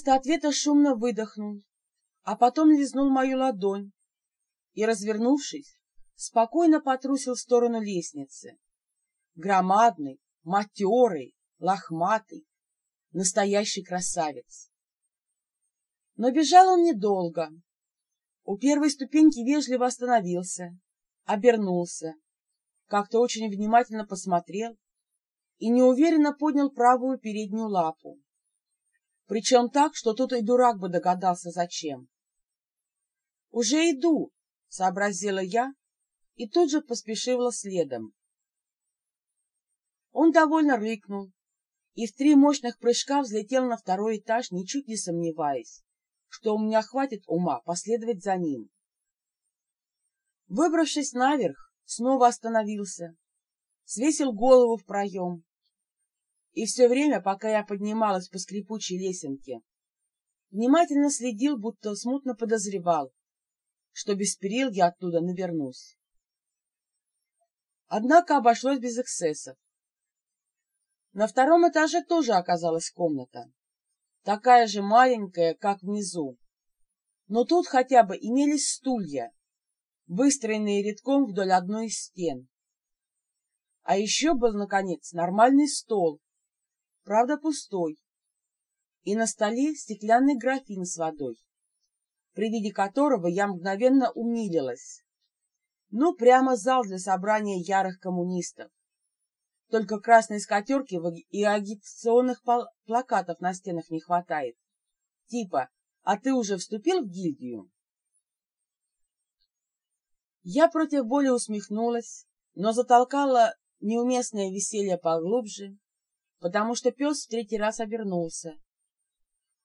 Вместо ответа шумно выдохнул, а потом лизнул мою ладонь и, развернувшись, спокойно потрусил в сторону лестницы. Громадный, матерый, лохматый, настоящий красавец. Но бежал он недолго. У первой ступеньки вежливо остановился, обернулся, как-то очень внимательно посмотрел и неуверенно поднял правую переднюю лапу. Причем так, что тут и дурак бы догадался, зачем. «Уже иду», — сообразила я и тут же поспешила следом. Он довольно рыкнул и в три мощных прыжка взлетел на второй этаж, ничуть не сомневаясь, что у меня хватит ума последовать за ним. Выбравшись наверх, снова остановился, свесил голову в проем. И все время, пока я поднималась по скрипучей лесенке, внимательно следил, будто смутно подозревал, что без перил я оттуда навернусь. Однако обошлось без эксцессов. На втором этаже тоже оказалась комната, такая же маленькая, как внизу. Но тут хотя бы имелись стулья, выстроенные рядком вдоль одной из стен. А еще был, наконец, нормальный стол, правда пустой, и на столе стеклянный графин с водой, при виде которого я мгновенно умилилась. Ну, прямо зал для собрания ярых коммунистов. Только красной скатерки и агитационных плакатов на стенах не хватает. Типа «А ты уже вступил в гильдию?» Я против боли усмехнулась, но затолкала неуместное веселье поглубже, потому что пес в третий раз обернулся.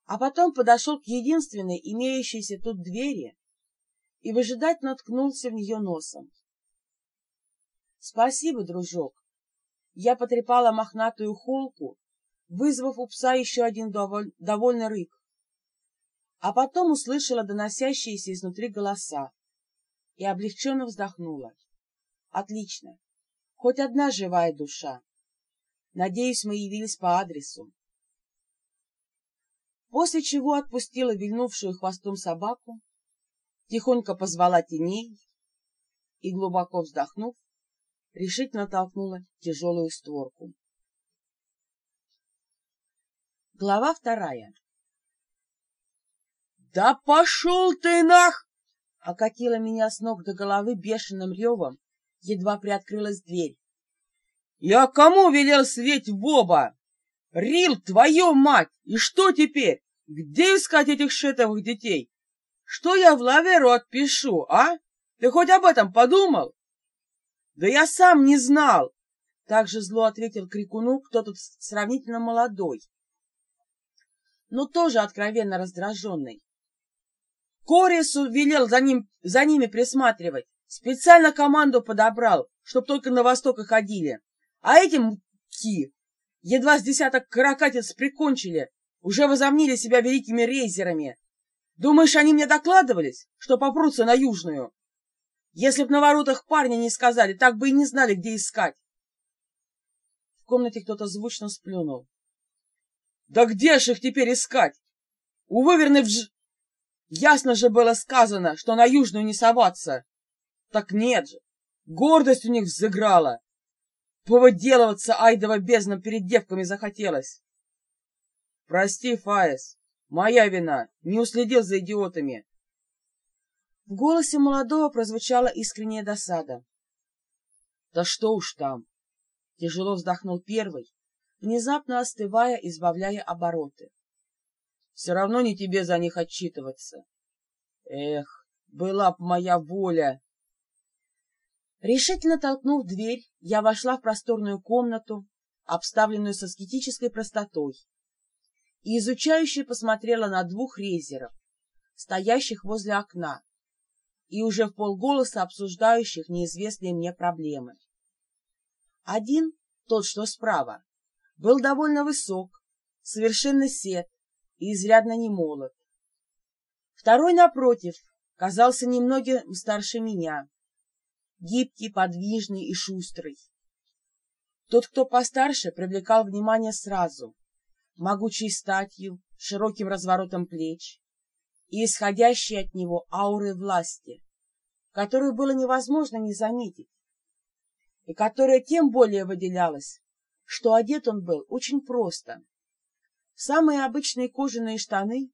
А потом подошел к единственной имеющейся тут двери и выжидательно наткнулся в нее носом. «Спасибо, дружок!» Я потрепала мохнатую холку, вызвав у пса еще один доволь... довольный рык, а потом услышала доносящиеся изнутри голоса и облегченно вздохнула. «Отлично! Хоть одна живая душа!» Надеюсь, мы явились по адресу. После чего отпустила вильнувшую хвостом собаку, тихонько позвала теней и, глубоко вздохнув, решительно толкнула тяжелую створку. Глава вторая «Да пошел ты нах!» окатила меня с ног до головы бешеным ревом, едва приоткрылась дверь. Я кому велел слеть в оба? Рил, твою мать! И что теперь? Где искать этих шетовых детей? Что я в лаверу отпишу, а? Ты хоть об этом подумал? Да я сам не знал. Так же зло ответил Крикуну кто-то сравнительно молодой, но тоже откровенно раздраженный. Корису велел за, ним, за ними присматривать. Специально команду подобрал, чтоб только на восток и ходили. А этим ки едва с десяток каракатиц прикончили, уже возомнили себя великими рейзерами. Думаешь, они мне докладывались, что попрутся на Южную? Если б на воротах парня не сказали, так бы и не знали, где искать. В комнате кто-то звучно сплюнул. Да где ж их теперь искать? У выверны в ж... Ясно же было сказано, что на Южную не соваться. Так нет же, гордость у них взыграла. Повыделываться айдова бездна перед девками захотелось. Прости, Фаис, моя вина, не уследил за идиотами. В голосе молодого прозвучала искренняя досада. Да что уж там! Тяжело вздохнул первый, внезапно остывая, избавляя обороты. Все равно не тебе за них отчитываться. Эх, была б моя воля! Решительно толкнув дверь, я вошла в просторную комнату, обставленную с аскетической простотой, и изучающе посмотрела на двух рейзеров, стоящих возле окна, и уже в полголоса обсуждающих неизвестные мне проблемы. Один, тот, что справа, был довольно высок, совершенно сед и изрядно немолод. Второй, напротив, казался немногим старше меня, гибкий, подвижный и шустрый. Тот, кто постарше, привлекал внимание сразу, могучей статью, широким разворотом плеч и исходящей от него аурой власти, которую было невозможно не заметить, и которая тем более выделялась, что одет он был очень просто. Самые обычные кожаные штаны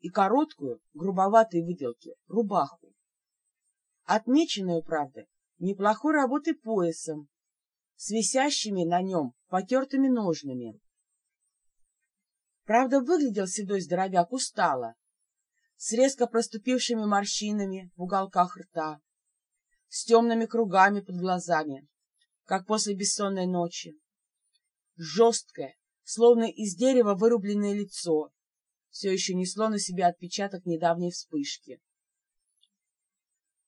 и короткую, грубоватой выделки, рубаху. Отмеченную, правда, неплохой работы поясом, с висящими на нем потертыми ножными. Правда, выглядел седой здоровяк устало, с резко проступившими морщинами в уголках рта, с темными кругами под глазами, как после бессонной ночи. Жесткое, словно из дерева вырубленное лицо, все еще несло на себе отпечаток недавней вспышки.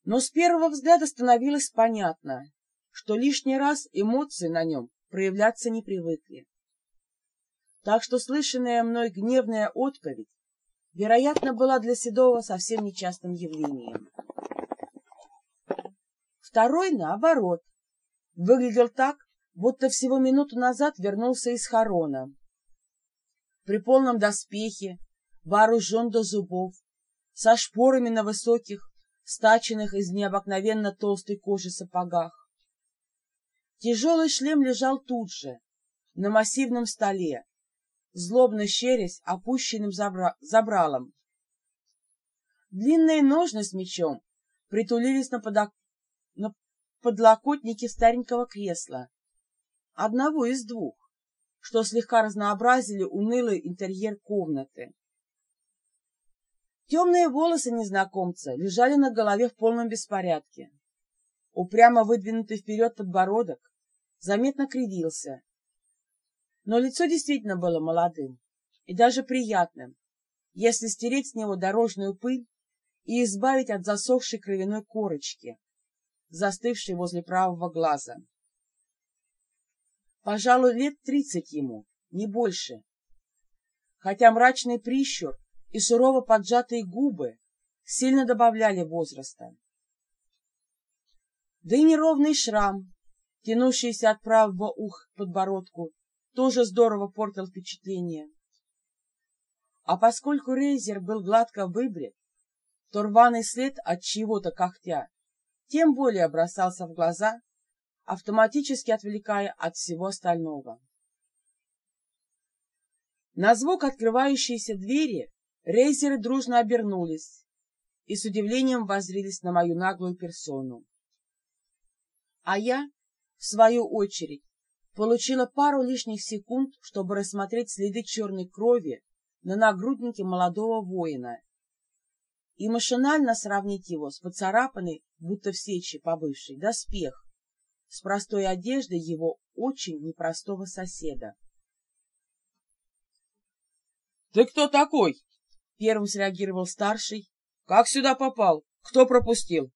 Но с первого взгляда становилось понятно, что лишний раз эмоции на нем проявляться не привыкли. Так что слышанная мной гневная отповедь, вероятно, была для Седова совсем нечастым явлением. Второй, наоборот, выглядел так, будто всего минуту назад вернулся из Харона. При полном доспехе, вооружен до зубов, со шпорами на высоких, стаченных из необыкновенно толстой кожи сапогах. Тяжелый шлем лежал тут же, на массивном столе, злобно щерясь опущенным забра забралом. Длинные ножны с мечом притулились на, подок... на подлокотнике старенького кресла, одного из двух, что слегка разнообразили унылый интерьер комнаты. Темные волосы незнакомца лежали на голове в полном беспорядке. Упрямо выдвинутый вперед подбородок заметно кривился. Но лицо действительно было молодым и даже приятным, если стереть с него дорожную пыль и избавить от засохшей кровяной корочки, застывшей возле правого глаза. Пожалуй, лет тридцать ему, не больше. Хотя мрачный прищур и сурово поджатые губы сильно добавляли возраста. Да и неровный шрам, тянущийся от правого уха к подбородку, тоже здорово портил впечатление. А поскольку Рейзер был гладко выбрит, то рваный след от чего-то когтя тем более бросался в глаза, автоматически отвлекая от всего остального. На звук открывающейся двери Рейзеры дружно обернулись и с удивлением воззрились на мою наглую персону. А я, в свою очередь, получила пару лишних секунд, чтобы рассмотреть следы черной крови на нагруднике молодого воина и машинально сравнить его с поцарапанной, будто в сече побывшей, доспех, с простой одеждой его очень непростого соседа. — Ты кто такой? Первым среагировал старший. «Как сюда попал? Кто пропустил?»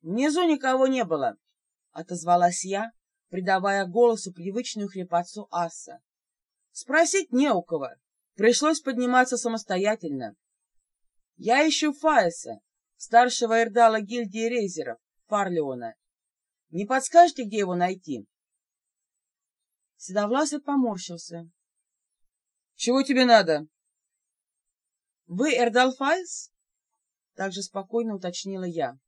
«Внизу никого не было», — отозвалась я, придавая голосу привычную хрипотцу аса. «Спросить не у кого. Пришлось подниматься самостоятельно. Я ищу Фаеса, старшего эрдала гильдии рейзеров, Фарлеона. Не подскажете, где его найти?» Седовласый поморщился. «Чего тебе надо?» «Вы Эрдал Файс?» — также спокойно уточнила я.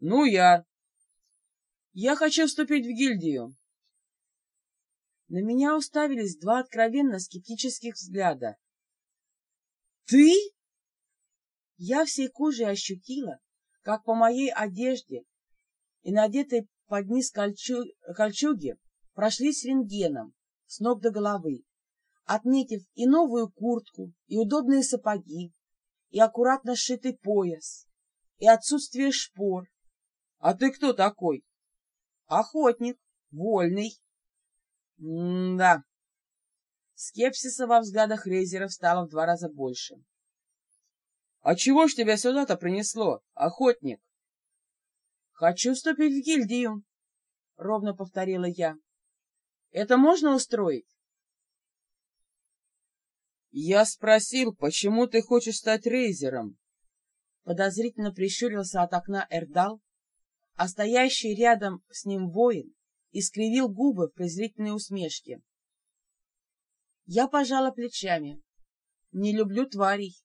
«Ну, я». «Я хочу вступить в гильдию». На меня уставились два откровенно скептических взгляда. «Ты?» Я всей кожей ощутила, как по моей одежде и надетой под низ кольчу... кольчуги прошлись рентгеном с ног до головы отметив и новую куртку, и удобные сапоги, и аккуратно сшитый пояс, и отсутствие шпор. — А ты кто такой? — Охотник, вольный. — Да. Скепсиса во взглядах Рейзеров стало в два раза больше. — А чего ж тебя сюда-то принесло, охотник? — Хочу вступить в гильдию, — ровно повторила я. — Это можно устроить? «Я спросил, почему ты хочешь стать рейзером?» Подозрительно прищурился от окна Эрдал, а стоящий рядом с ним воин искривил губы в презрительной усмешке. Я пожала плечами. Не люблю тварей.